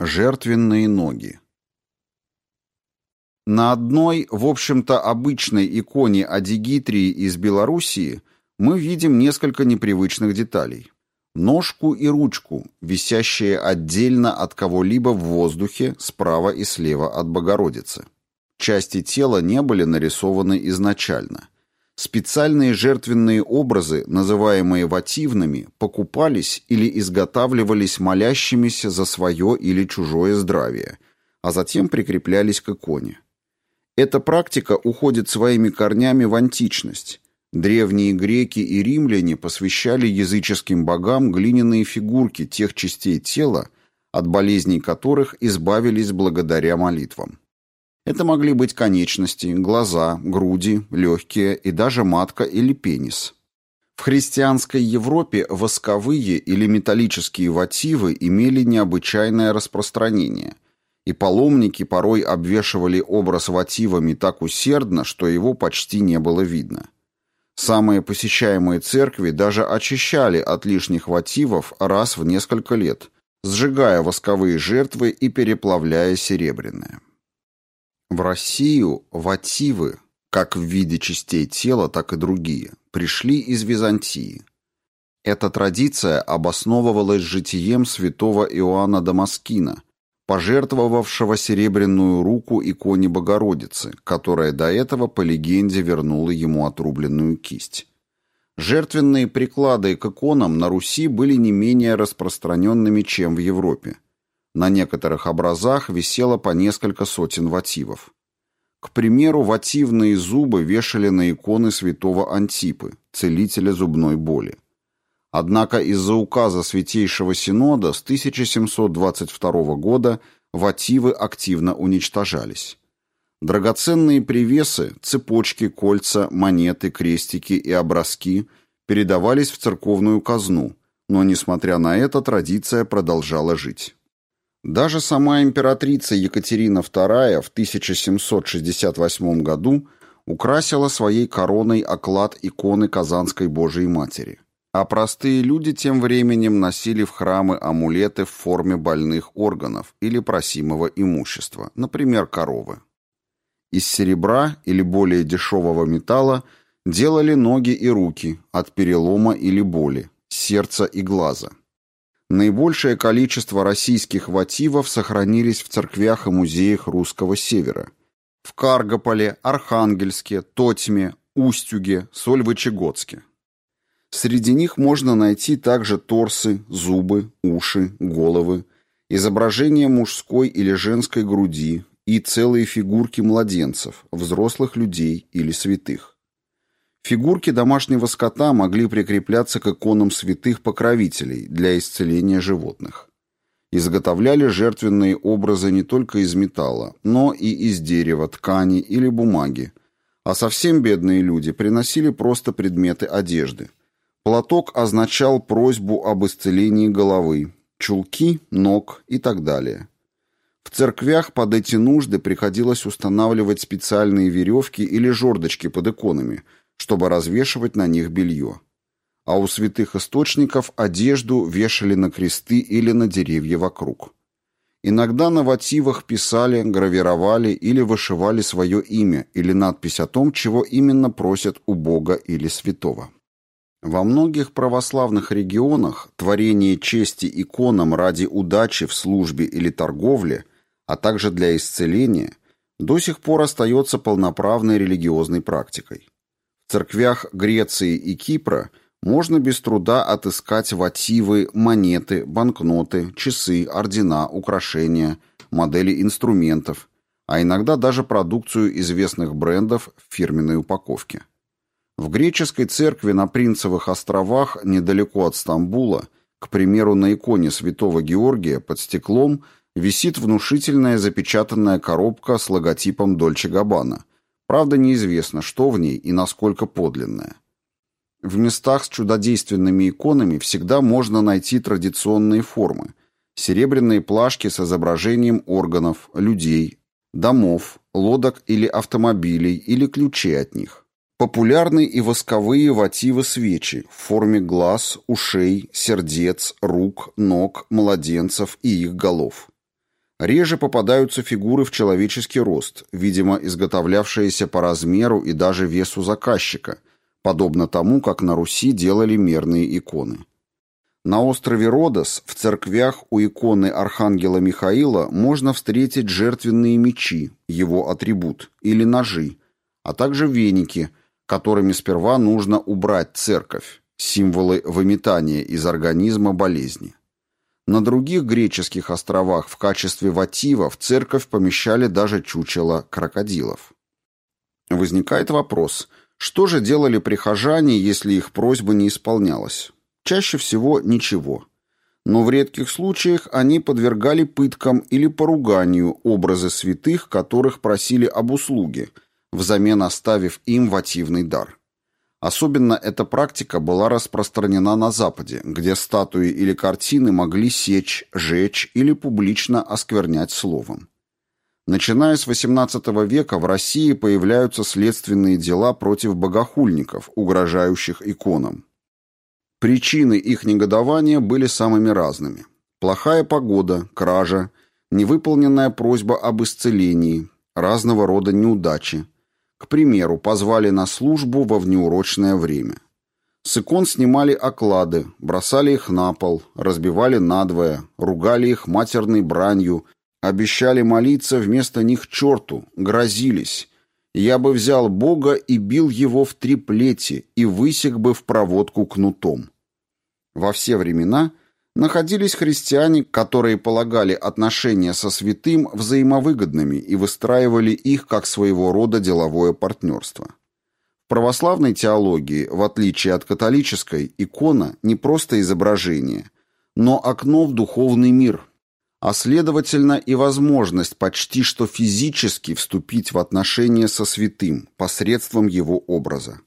Жертвенные ноги. На одной, в общем-то, обычной иконе Адигитрии из Белоруссии мы видим несколько непривычных деталей. Ножку и ручку, висящие отдельно от кого-либо в воздухе справа и слева от Богородицы. Части тела не были нарисованы изначально – Специальные жертвенные образы, называемые вативными, покупались или изготавливались молящимися за свое или чужое здравие, а затем прикреплялись к иконе. Эта практика уходит своими корнями в античность. Древние греки и римляне посвящали языческим богам глиняные фигурки тех частей тела, от болезней которых избавились благодаря молитвам. Это могли быть конечности, глаза, груди, легкие и даже матка или пенис. В христианской Европе восковые или металлические вативы имели необычайное распространение, и паломники порой обвешивали образ вативами так усердно, что его почти не было видно. Самые посещаемые церкви даже очищали от лишних вативов раз в несколько лет, сжигая восковые жертвы и переплавляя серебряные. В Россию вативы, как в виде частей тела, так и другие, пришли из Византии. Эта традиция обосновывалась житием святого Иоанна Дамаскина, пожертвовавшего серебряную руку иконе Богородицы, которая до этого, по легенде, вернула ему отрубленную кисть. Жертвенные приклады к иконам на Руси были не менее распространенными, чем в Европе. На некоторых образах висело по несколько сотен вативов. К примеру, вативные зубы вешали на иконы святого Антипы, целителя зубной боли. Однако из-за указа Святейшего Синода с 1722 года вативы активно уничтожались. Драгоценные привесы, цепочки, кольца, монеты, крестики и образки передавались в церковную казну, но, несмотря на это, традиция продолжала жить. Даже сама императрица Екатерина II в 1768 году украсила своей короной оклад иконы Казанской Божией Матери. А простые люди тем временем носили в храмы амулеты в форме больных органов или просимого имущества, например, коровы. Из серебра или более дешевого металла делали ноги и руки от перелома или боли, сердца и глаза – Наибольшее количество российских вативов сохранились в церквях и музеях русского севера. В Каргополе, Архангельске, Тотьме, Устюге, Сольвычегодске. Среди них можно найти также торсы, зубы, уши, головы, изображения мужской или женской груди и целые фигурки младенцев, взрослых людей или святых. Фигурки домашнего скота могли прикрепляться к иконам святых покровителей для исцеления животных. Изготовляли жертвенные образы не только из металла, но и из дерева, ткани или бумаги. А совсем бедные люди приносили просто предметы одежды. Платок означал просьбу об исцелении головы, чулки, ног и так далее. В церквях под эти нужды приходилось устанавливать специальные веревки или жердочки под иконами – чтобы развешивать на них белье. А у святых источников одежду вешали на кресты или на деревья вокруг. Иногда на вативах писали, гравировали или вышивали свое имя или надпись о том, чего именно просят у Бога или святого. Во многих православных регионах творение чести иконам ради удачи в службе или торговле, а также для исцеления, до сих пор остается полноправной религиозной практикой. Церквях Греции и Кипра можно без труда отыскать вативы, монеты, банкноты, часы, ордена, украшения, модели инструментов, а иногда даже продукцию известных брендов в фирменной упаковке. В греческой церкви на Принцевых островах, недалеко от Стамбула, к примеру, на иконе святого Георгия под стеклом висит внушительная запечатанная коробка с логотипом Дольче Габбана – Правда, неизвестно, что в ней и насколько подлинное. В местах с чудодейственными иконами всегда можно найти традиционные формы. Серебряные плашки с изображением органов, людей, домов, лодок или автомобилей или ключей от них. Популярны и восковые вативы-свечи в форме глаз, ушей, сердец, рук, ног, младенцев и их голов. Реже попадаются фигуры в человеческий рост, видимо, изготовлявшиеся по размеру и даже весу заказчика, подобно тому, как на Руси делали мерные иконы. На острове Родос в церквях у иконы Архангела Михаила можно встретить жертвенные мечи, его атрибут, или ножи, а также веники, которыми сперва нужно убрать церковь, символы выметания из организма болезни. На других греческих островах в качестве ватива в церковь помещали даже чучело крокодилов. Возникает вопрос, что же делали прихожане, если их просьба не исполнялась? Чаще всего ничего. Но в редких случаях они подвергали пыткам или поруганию образы святых, которых просили об услуге, взамен оставив им вативный дар. Особенно эта практика была распространена на Западе, где статуи или картины могли сечь, жечь или публично осквернять словом. Начиная с XVIII века в России появляются следственные дела против богохульников, угрожающих иконам. Причины их негодования были самыми разными. Плохая погода, кража, невыполненная просьба об исцелении, разного рода неудачи. К примеру, позвали на службу во внеурочное время. С икон снимали оклады, бросали их на пол, разбивали надвое, ругали их матерной бранью, обещали молиться вместо них черту, грозились. Я бы взял Бога и бил его в три плети и высек бы в проводку кнутом. Во все времена находились христиане, которые полагали отношения со святым взаимовыгодными и выстраивали их как своего рода деловое партнерство. В православной теологии, в отличие от католической, икона не просто изображение, но окно в духовный мир, а следовательно и возможность почти что физически вступить в отношения со святым посредством его образа.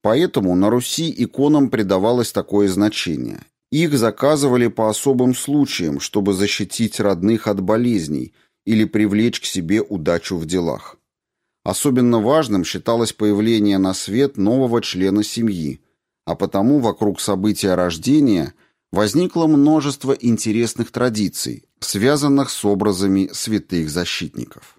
Поэтому на Руси иконам придавалось такое значение. Их заказывали по особым случаям, чтобы защитить родных от болезней или привлечь к себе удачу в делах. Особенно важным считалось появление на свет нового члена семьи, а потому вокруг события рождения возникло множество интересных традиций, связанных с образами святых защитников.